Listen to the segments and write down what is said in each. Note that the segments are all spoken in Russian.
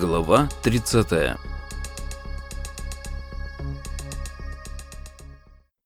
Глава 30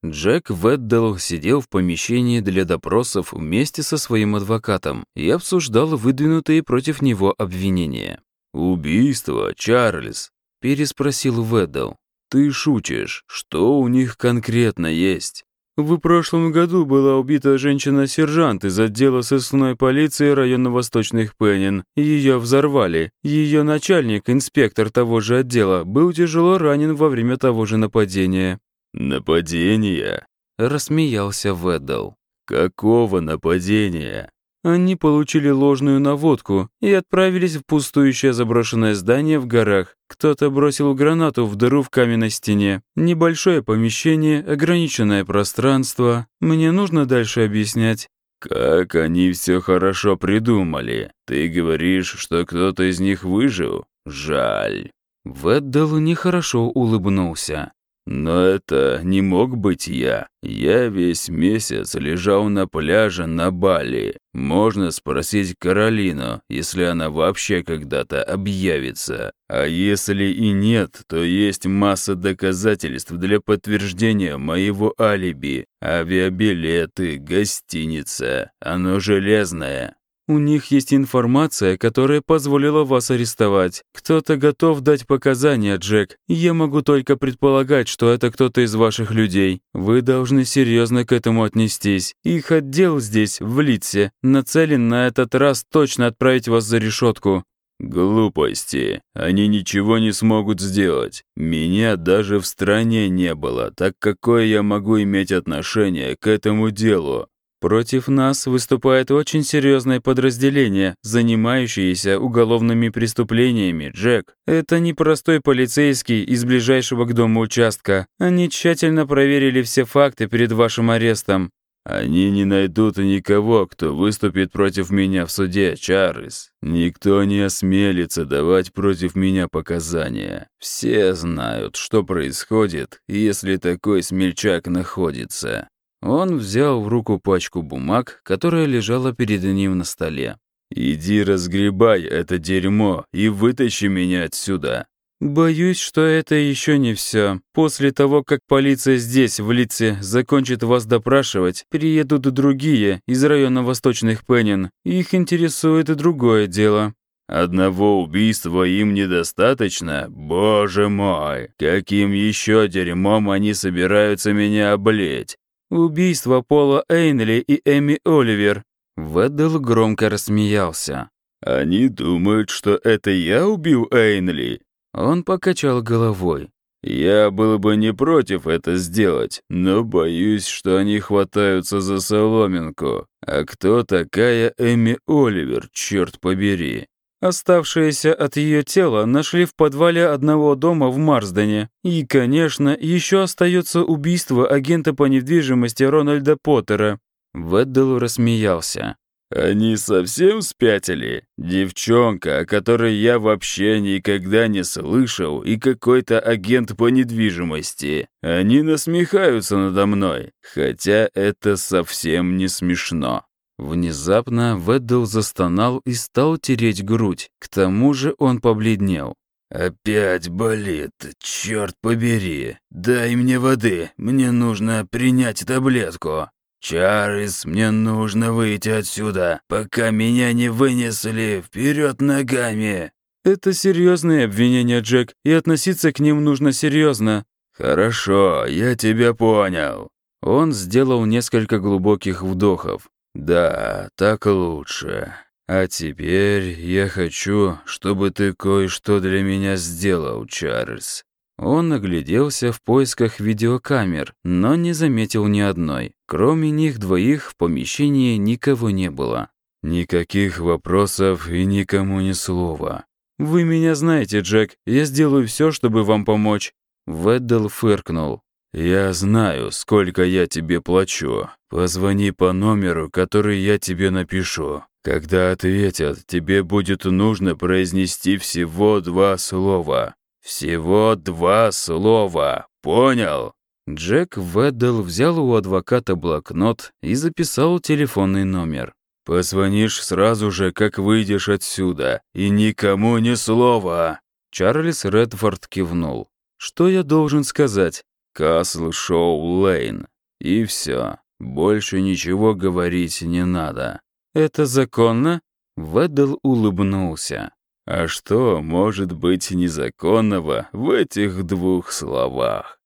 Джек Веддел сидел в помещении для допросов вместе со своим адвокатом и обсуждал выдвинутые против него обвинения. «Убийство, Чарльз?» – переспросил Веддел. «Ты шутишь. Что у них конкретно есть?» В прошлом году была убита женщина-сержант из отдела сыскной полиции района Восточных Пеннин. Ее взорвали. Ее начальник, инспектор того же отдела, был тяжело ранен во время того же нападения. «Нападение?» – рассмеялся Веддл. «Какого нападения?» Они получили ложную наводку и отправились в пустующее заброшенное здание в горах. Кто-то бросил гранату в дыру в каменной стене. Небольшое помещение, ограниченное пространство. Мне нужно дальше объяснять. «Как они все хорошо придумали. Ты говоришь, что кто-то из них выжил? Жаль». Веддал нехорошо улыбнулся. Но это не мог быть я. Я весь месяц лежал на пляже на Бали. Можно спросить Каролину, если она вообще когда-то объявится. А если и нет, то есть масса доказательств для подтверждения моего алиби. Авиабилеты, гостиница, оно железное. У них есть информация, которая позволила вас арестовать. Кто-то готов дать показания, Джек. Я могу только предполагать, что это кто-то из ваших людей. Вы должны серьезно к этому отнестись. Их отдел здесь, в Литсе, нацелен на этот раз точно отправить вас за решетку. Глупости. Они ничего не смогут сделать. Меня даже в стране не было, так какое я могу иметь отношение к этому делу? Против нас выступает очень серьезное подразделение, занимающееся уголовными преступлениями, Джек. Это не простой полицейский из ближайшего к дому участка. Они тщательно проверили все факты перед вашим арестом. Они не найдут никого, кто выступит против меня в суде, Чарльз. Никто не осмелится давать против меня показания. Все знают, что происходит, если такой смельчак находится. Он взял в руку пачку бумаг, которая лежала перед ним на столе. «Иди разгребай это дерьмо и вытащи меня отсюда». «Боюсь, что это еще не все. После того, как полиция здесь, в лице, закончит вас допрашивать, приедут другие из района Восточных Пеннин. Их интересует другое дело». «Одного убийства им недостаточно? Боже мой! Каким еще дерьмом они собираются меня облить? Убийство Пола Эйнли и Эми Оливер». Веддл громко рассмеялся. «Они думают, что это я убил Эйнли?» Он покачал головой. «Я был бы не против это сделать, но боюсь, что они хватаются за соломинку. А кто такая Эми Оливер, черт побери?» Оставшееся от ее тела нашли в подвале одного дома в Марсдене. И, конечно, еще остается убийство агента по недвижимости Рональда Поттера. Веддл рассмеялся. «Они совсем спятили? Девчонка, о которой я вообще никогда не слышал, и какой-то агент по недвижимости. Они насмехаются надо мной, хотя это совсем не смешно». Внезапно Веддл застонал и стал тереть грудь. К тому же он побледнел. «Опять болит, черт побери! Дай мне воды, мне нужно принять таблетку!» «Чарльз, мне нужно выйти отсюда, пока меня не вынесли вперед ногами!» «Это серьезные обвинения, Джек, и относиться к ним нужно серьезно». «Хорошо, я тебя понял». Он сделал несколько глубоких вдохов. «Да, так лучше. А теперь я хочу, чтобы ты кое-что для меня сделал, Чарльз». Он огляделся в поисках видеокамер, но не заметил ни одной. Кроме них двоих в помещении никого не было. «Никаких вопросов и никому ни слова». «Вы меня знаете, Джек. Я сделаю все, чтобы вам помочь». Веддл фыркнул. «Я знаю, сколько я тебе плачу. Позвони по номеру, который я тебе напишу. Когда ответят, тебе будет нужно произнести всего два слова. Всего два слова. Понял?» Джек Веддл взял у адвоката блокнот и записал телефонный номер. Позвонишь сразу же, как выйдешь отсюда, и никому ни слова!» Чарльз Редфорд кивнул. «Что я должен сказать?» «Касл Шоу Лейн. И все. Больше ничего говорить не надо». «Это законно?» Веддл улыбнулся. «А что может быть незаконного в этих двух словах?»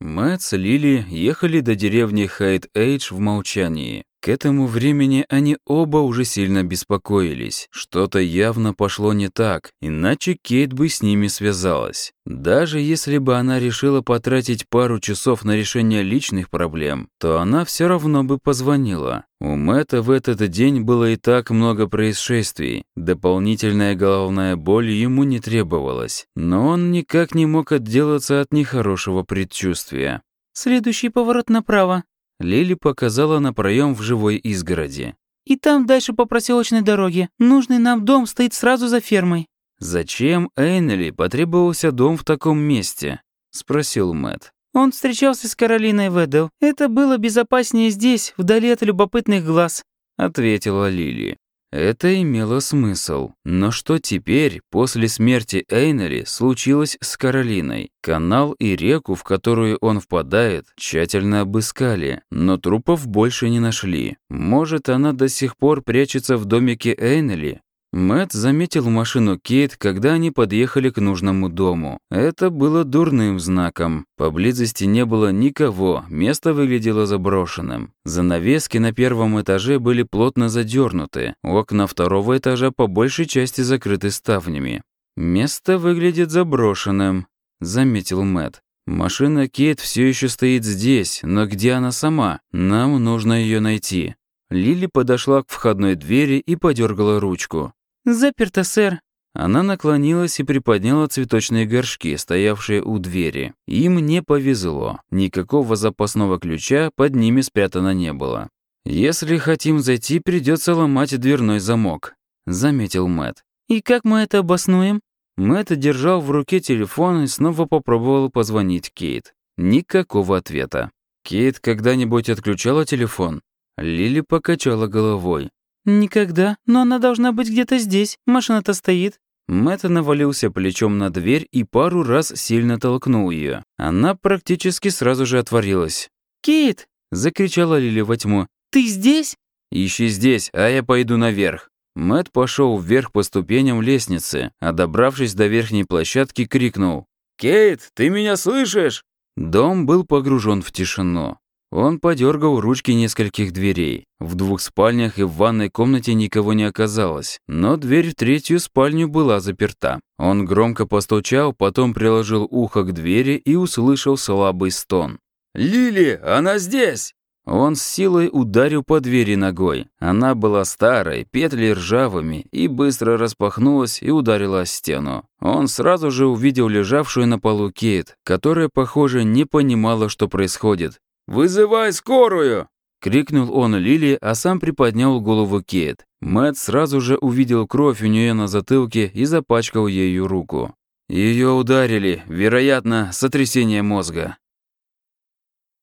Мэтт с Лили ехали до деревни Хайт-Эйдж в молчании. К этому времени они оба уже сильно беспокоились. Что-то явно пошло не так, иначе Кейт бы с ними связалась. Даже если бы она решила потратить пару часов на решение личных проблем, то она все равно бы позвонила. У Мэтта в этот день было и так много происшествий. Дополнительная головная боль ему не требовалась. Но он никак не мог отделаться от нехорошего предчувствия. «Следующий поворот направо», Лили показала на проем в живой изгороди. «И там дальше по проселочной дороге. Нужный нам дом стоит сразу за фермой». «Зачем Эйнели потребовался дом в таком месте?» — спросил Мэт. «Он встречался с Каролиной Ведел. Это было безопаснее здесь, вдали от любопытных глаз», — ответила Лили. Это имело смысл. Но что теперь, после смерти Эйнери, случилось с Каролиной? Канал и реку, в которую он впадает, тщательно обыскали, но трупов больше не нашли. Может, она до сих пор прячется в домике Эйнели? Мэт заметил машину Кейт, когда они подъехали к нужному дому. Это было дурным знаком. Поблизости не было никого, место выглядело заброшенным. Занавески на первом этаже были плотно задернуты, окна второго этажа по большей части закрыты ставнями. «Место выглядит заброшенным», — заметил Мэт. «Машина Кейт все еще стоит здесь, но где она сама? Нам нужно ее найти». Лили подошла к входной двери и подергала ручку. «Заперто, сэр». Она наклонилась и приподняла цветочные горшки, стоявшие у двери. Им не повезло. Никакого запасного ключа под ними спрятано не было. «Если хотим зайти, придется ломать дверной замок», — заметил Мэт. «И как мы это обоснуем?» Мэт держал в руке телефон и снова попробовал позвонить Кейт. Никакого ответа. Кейт когда-нибудь отключала телефон? Лили покачала головой. «Никогда, но она должна быть где-то здесь. Машина-то стоит». Мэтт навалился плечом на дверь и пару раз сильно толкнул ее. Она практически сразу же отворилась. «Кейт!» — закричала Лили во тьму. «Ты здесь?» «Ищи здесь, а я пойду наверх». Мэтт пошел вверх по ступеням лестницы, а добравшись до верхней площадки, крикнул. «Кейт, ты меня слышишь?» Дом был погружен в тишину. Он подергал ручки нескольких дверей. В двух спальнях и в ванной комнате никого не оказалось, но дверь в третью спальню была заперта. Он громко постучал, потом приложил ухо к двери и услышал слабый стон. «Лили, она здесь!» Он с силой ударил по двери ногой. Она была старой, петли ржавыми, и быстро распахнулась и ударила о стену. Он сразу же увидел лежавшую на полу Кейт, которая, похоже, не понимала, что происходит. «Вызывай скорую!» — крикнул он Лили, а сам приподнял голову Кейт. Мэт сразу же увидел кровь у нее на затылке и запачкал ею руку. Ее ударили, вероятно, сотрясение мозга.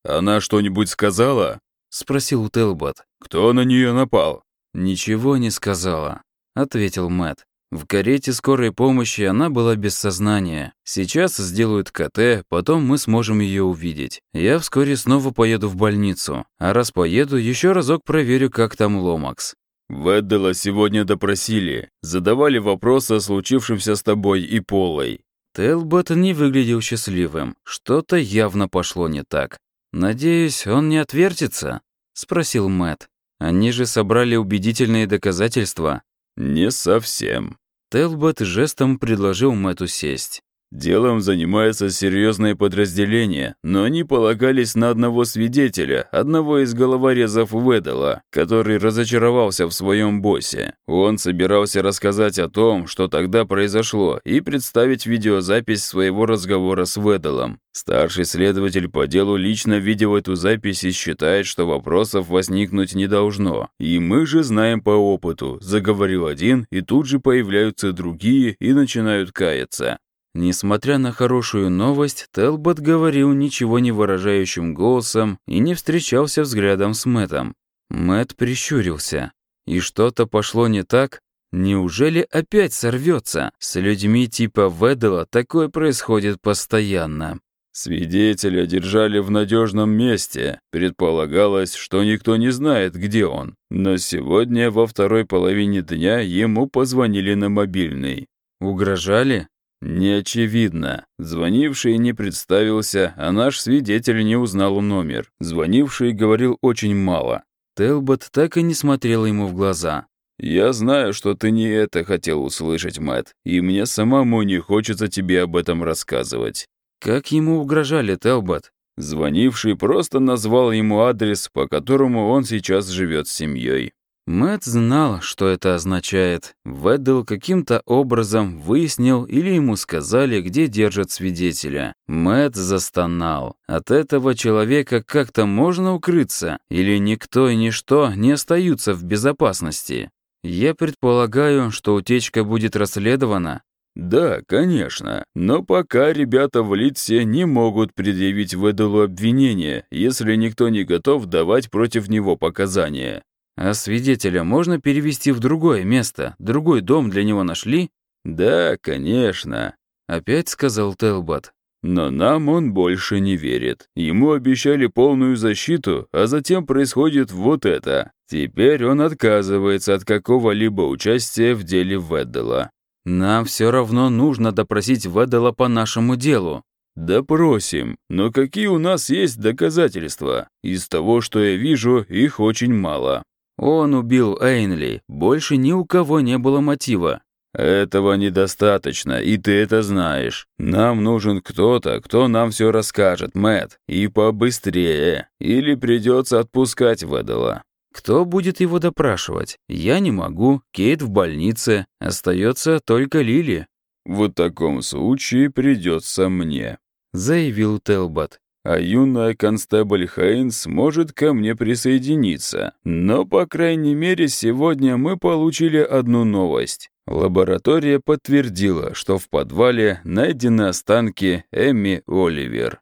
«Она что-нибудь сказала?» — спросил Телбот. «Кто на нее напал?» «Ничего не сказала», — ответил Мэт. В карете скорой помощи она была без сознания. Сейчас сделают КТ, потом мы сможем ее увидеть. Я вскоре снова поеду в больницу. А раз поеду, еще разок проверю, как там Ломакс. Веддела сегодня допросили. Задавали вопросы о случившемся с тобой и Полой. Телбот не выглядел счастливым. Что-то явно пошло не так. «Надеюсь, он не отвертится?» — спросил Мэт. «Они же собрали убедительные доказательства». «Не совсем». Телбот жестом предложил Мэтту сесть. Делом занимается серьезное подразделение, но они полагались на одного свидетеля, одного из головорезов Ведала, который разочаровался в своем боссе. Он собирался рассказать о том, что тогда произошло, и представить видеозапись своего разговора с Ведалом. Старший следователь по делу лично видел эту запись и считает, что вопросов возникнуть не должно. И мы же знаем по опыту, заговорил один, и тут же появляются другие и начинают каяться. Несмотря на хорошую новость, Телбот говорил ничего не выражающим голосом и не встречался взглядом с Мэтом. Мэт прищурился. И что-то пошло не так? Неужели опять сорвется? С людьми типа Ведела такое происходит постоянно. Свидетеля держали в надежном месте. Предполагалось, что никто не знает, где он. Но сегодня во второй половине дня ему позвонили на мобильный. Угрожали? Не очевидно. Звонивший не представился, а наш свидетель не узнал номер. Звонивший говорил очень мало. Телбот так и не смотрел ему в глаза. «Я знаю, что ты не это хотел услышать, Мэтт, и мне самому не хочется тебе об этом рассказывать. Как ему угрожали, Телбот? Звонивший просто назвал ему адрес, по которому он сейчас живет с семьей. Мэт знал, что это означает. Веддл каким-то образом выяснил или ему сказали, где держат свидетеля. Мэт застонал. От этого человека как-то можно укрыться? Или никто и ничто не остаются в безопасности? Я предполагаю, что утечка будет расследована, «Да, конечно. Но пока ребята в Литсе не могут предъявить Веделу обвинение, если никто не готов давать против него показания». «А свидетеля можно перевести в другое место? Другой дом для него нашли?» «Да, конечно», — опять сказал Телбот. «Но нам он больше не верит. Ему обещали полную защиту, а затем происходит вот это. Теперь он отказывается от какого-либо участия в деле Веддела. Нам все равно нужно допросить Ведела по нашему делу. Допросим. Но какие у нас есть доказательства? Из того, что я вижу, их очень мало. Он убил Эйнли. Больше ни у кого не было мотива. Этого недостаточно, и ты это знаешь. Нам нужен кто-то, кто нам все расскажет, Мэт, и побыстрее. Или придется отпускать Ведела. Кто будет его допрашивать? Я не могу, Кейт в больнице, остается только Лили. В таком случае придется мне, заявил Телбот. А юная констебль Хейнс может ко мне присоединиться. Но, по крайней мере, сегодня мы получили одну новость. Лаборатория подтвердила, что в подвале найдены останки Эми Оливер.